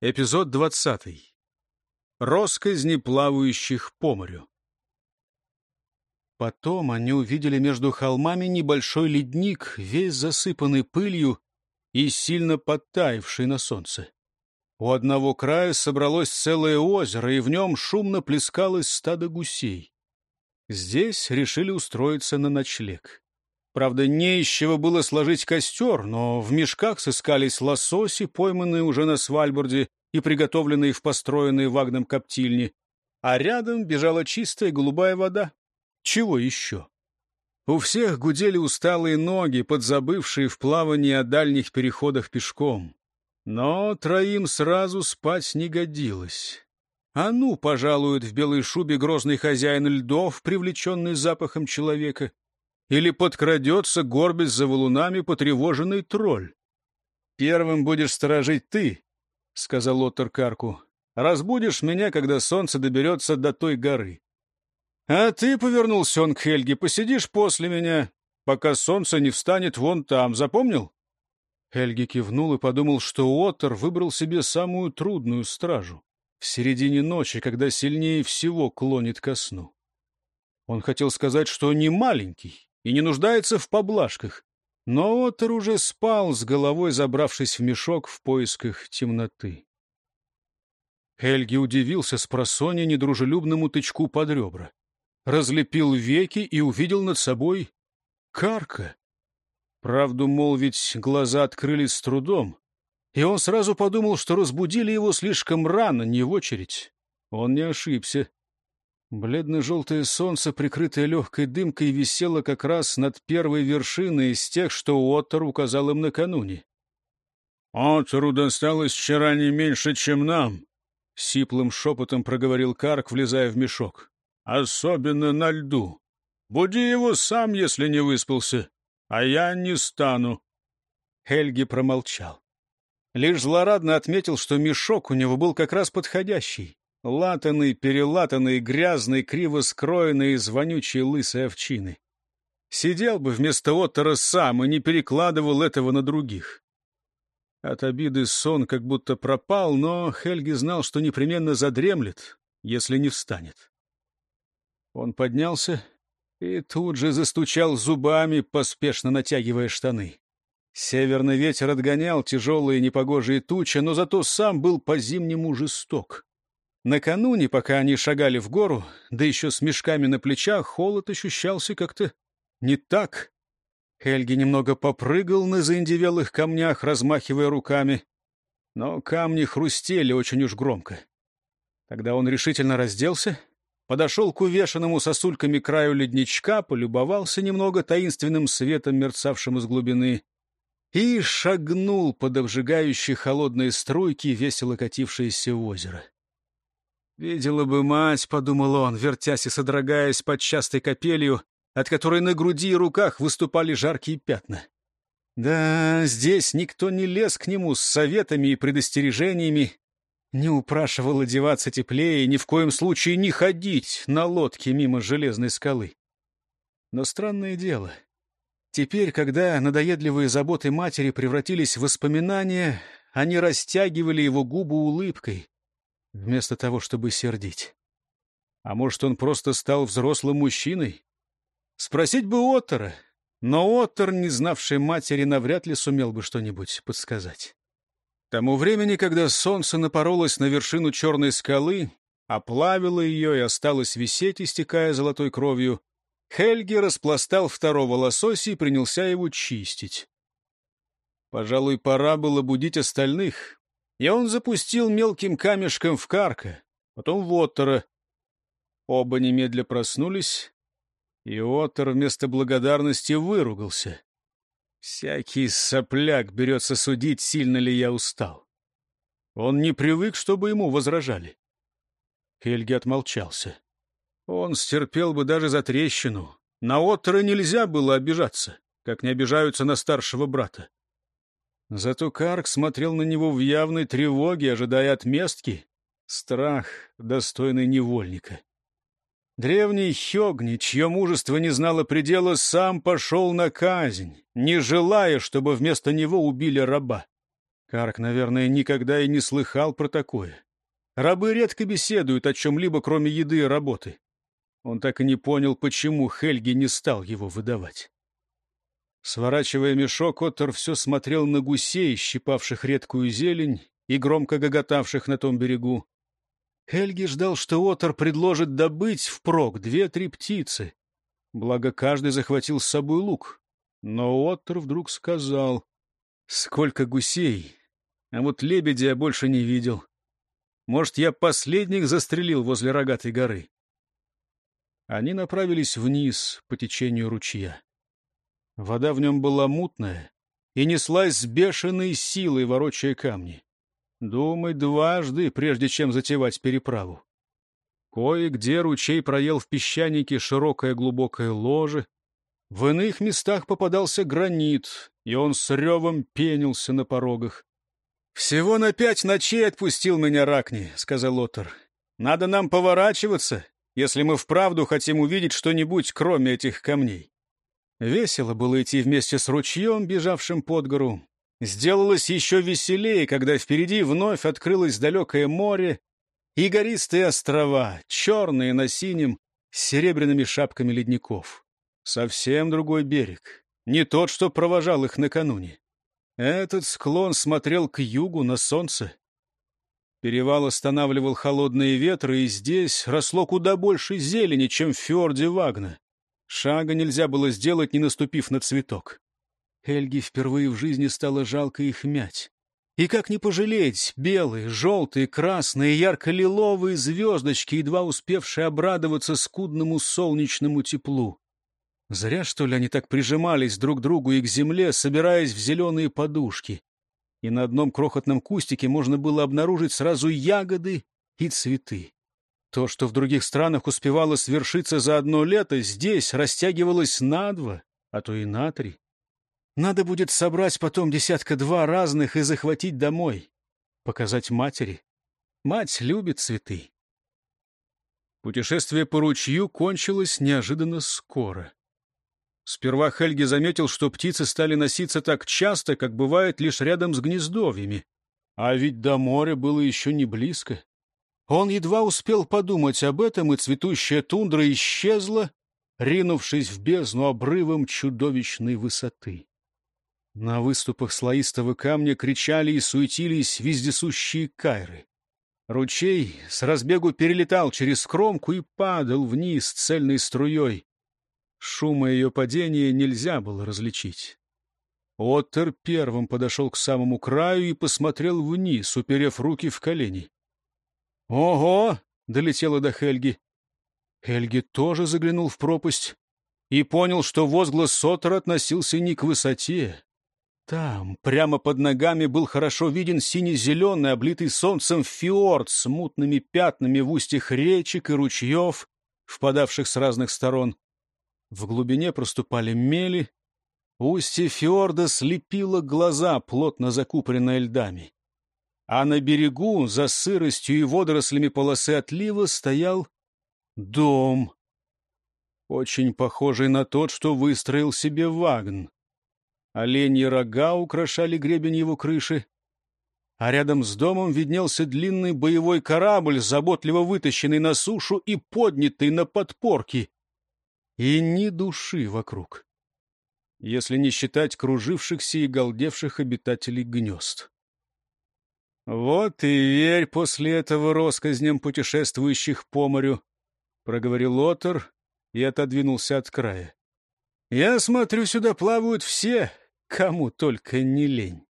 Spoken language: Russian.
Эпизод двадцатый. Росказни плавающих по морю. Потом они увидели между холмами небольшой ледник, весь засыпанный пылью и сильно подтаявший на солнце. У одного края собралось целое озеро, и в нем шумно плескалось стадо гусей. Здесь решили устроиться на ночлег. Правда, не из чего было сложить костер, но в мешках сыскались лососи, пойманные уже на Свальборде и приготовленные в построенной вагном коптильне, а рядом бежала чистая голубая вода. Чего еще? У всех гудели усталые ноги, подзабывшие в плавании о дальних переходах пешком. Но троим сразу спать не годилось. А ну, пожалует в белой шубе грозный хозяин льдов, привлеченный запахом человека, или подкрадется, горбясь за валунами, потревоженный тролль. Первым будешь сторожить ты, — сказал Оттер Карку. — Разбудишь меня, когда солнце доберется до той горы. А ты, — повернулся он к Хельге, — посидишь после меня, пока солнце не встанет вон там, запомнил? Хельги кивнул и подумал, что Оттер выбрал себе самую трудную стражу в середине ночи, когда сильнее всего клонит ко сну. Он хотел сказать, что не маленький и не нуждается в поблажках, но Оттер уже спал, с головой забравшись в мешок в поисках темноты. Хельги удивился с просонья недружелюбному тычку под ребра разлепил веки и увидел над собой Карка. Правду молвить, глаза открылись с трудом, и он сразу подумал, что разбудили его слишком рано, не в очередь. Он не ошибся. Бледно-желтое солнце, прикрытое легкой дымкой, висело как раз над первой вершиной из тех, что Оттер указал им накануне. «Оттеру досталось вчера не меньше, чем нам», — сиплым шепотом проговорил Карк, влезая в мешок особенно на льду. Буди его сам, если не выспался, а я не стану. Хельги промолчал. Лишь злорадно отметил, что мешок у него был как раз подходящий. Латанный, перелатанный, грязный, криво скроенный из вонючей лысой овчины. Сидел бы вместо Оттера сам и не перекладывал этого на других. От обиды сон как будто пропал, но Хельги знал, что непременно задремлет, если не встанет. Он поднялся и тут же застучал зубами, поспешно натягивая штаны. Северный ветер отгонял тяжелые непогожие тучи, но зато сам был по-зимнему жесток. Накануне, пока они шагали в гору, да еще с мешками на плечах, холод ощущался как-то не так. Хельги немного попрыгал на заиндевелых камнях, размахивая руками, но камни хрустели очень уж громко. Тогда он решительно разделся подошел к увешанному сосульками краю ледничка, полюбовался немного таинственным светом, мерцавшим из глубины, и шагнул под обжигающие холодные струйки, весело катившиеся в озеро. «Видела бы мать», — подумал он, вертясь и содрогаясь под частой капелью, от которой на груди и руках выступали жаркие пятна. Да, здесь никто не лез к нему с советами и предостережениями, не упрашивал одеваться теплее и ни в коем случае не ходить на лодке мимо железной скалы. Но странное дело. Теперь, когда надоедливые заботы матери превратились в воспоминания, они растягивали его губы улыбкой, вместо того, чтобы сердить. А может, он просто стал взрослым мужчиной? Спросить бы Оттера, но Оттер, не знавший матери, навряд ли сумел бы что-нибудь подсказать тому времени, когда солнце напоролось на вершину черной скалы, оплавило ее и осталось висеть, истекая золотой кровью, Хельги распластал второго лосося и принялся его чистить. Пожалуй, пора было будить остальных, и он запустил мелким камешком в Карка, потом в Оттера. Оба немедля проснулись, и Оттер вместо благодарности выругался. Всякий сопляк берется судить, сильно ли я устал. Он не привык, чтобы ему возражали. Хельги отмолчался. Он стерпел бы даже за трещину. На Оттера нельзя было обижаться, как не обижаются на старшего брата. Зато Карк смотрел на него в явной тревоге, ожидая отместки. Страх, достойный невольника. Древний Хёгни, чье мужество не знало предела, сам пошел на казнь, не желая, чтобы вместо него убили раба. Карк, наверное, никогда и не слыхал про такое. Рабы редко беседуют о чем-либо, кроме еды и работы. Он так и не понял, почему Хельги не стал его выдавать. Сворачивая мешок, Оттер все смотрел на гусей, щипавших редкую зелень и громко гоготавших на том берегу. Хельги ждал, что Оттер предложит добыть впрок две-три птицы. Благо, каждый захватил с собой лук. Но Оттер вдруг сказал, «Сколько гусей! А вот лебедя я больше не видел. Может, я последних застрелил возле рогатой горы?» Они направились вниз по течению ручья. Вода в нем была мутная и неслась с бешеной силой, ворочая камни. Думай дважды, прежде чем затевать переправу. Кое-где ручей проел в песчанике широкое глубокое ложе. В иных местах попадался гранит, и он с ревом пенился на порогах. «Всего на пять ночей отпустил меня Ракни», — сказал Отор. «Надо нам поворачиваться, если мы вправду хотим увидеть что-нибудь, кроме этих камней. Весело было идти вместе с ручьем, бежавшим под гору. Сделалось еще веселее, когда впереди вновь открылось далекое море и гористые острова, черные на синем, с серебряными шапками ледников. Совсем другой берег, не тот, что провожал их накануне. Этот склон смотрел к югу на солнце. Перевал останавливал холодные ветры, и здесь росло куда больше зелени, чем в фьорде Вагна. Шага нельзя было сделать, не наступив на цветок. Эльге впервые в жизни стало жалко их мять. И как не пожалеть белые, желтые, красные, ярко-лиловые звездочки, едва успевшие обрадоваться скудному солнечному теплу. Зря, что ли, они так прижимались друг к другу и к земле, собираясь в зеленые подушки и на одном крохотном кустике можно было обнаружить сразу ягоды и цветы. То, что в других странах успевало свершиться за одно лето, здесь растягивалось на два, а то и на три. Надо будет собрать потом десятка-два разных и захватить домой. Показать матери. Мать любит цветы. Путешествие по ручью кончилось неожиданно скоро. Сперва Хельги заметил, что птицы стали носиться так часто, как бывает лишь рядом с гнездовьями. А ведь до моря было еще не близко. Он едва успел подумать об этом, и цветущая тундра исчезла, ринувшись в бездну обрывом чудовищной высоты. На выступах слоистого камня кричали и суетились вездесущие кайры. Ручей с разбегу перелетал через кромку и падал вниз цельной струей. Шума ее падения нельзя было различить. Оттер первым подошел к самому краю и посмотрел вниз, уперев руки в колени. «Ого!» — долетело до Хельги. Хельги тоже заглянул в пропасть и понял, что возглас Соттера относился не к высоте. Там, прямо под ногами, был хорошо виден сине-зеленый, облитый солнцем фьорд с мутными пятнами в устьях речек и ручьев, впадавших с разных сторон. В глубине проступали мели. Устье фьорда слепило глаза, плотно закупоренное льдами. А на берегу, за сыростью и водорослями полосы отлива, стоял дом, очень похожий на тот, что выстроил себе Вагн. Оленьи рога украшали гребень его крыши, а рядом с домом виднелся длинный боевой корабль, заботливо вытащенный на сушу и поднятый на подпорки и ни души вокруг, если не считать кружившихся и галдевших обитателей гнезд. «Вот и верь после этого россказням путешествующих по морю», — проговорил Отор и отодвинулся от края. «Я смотрю, сюда плавают все, кому только не лень».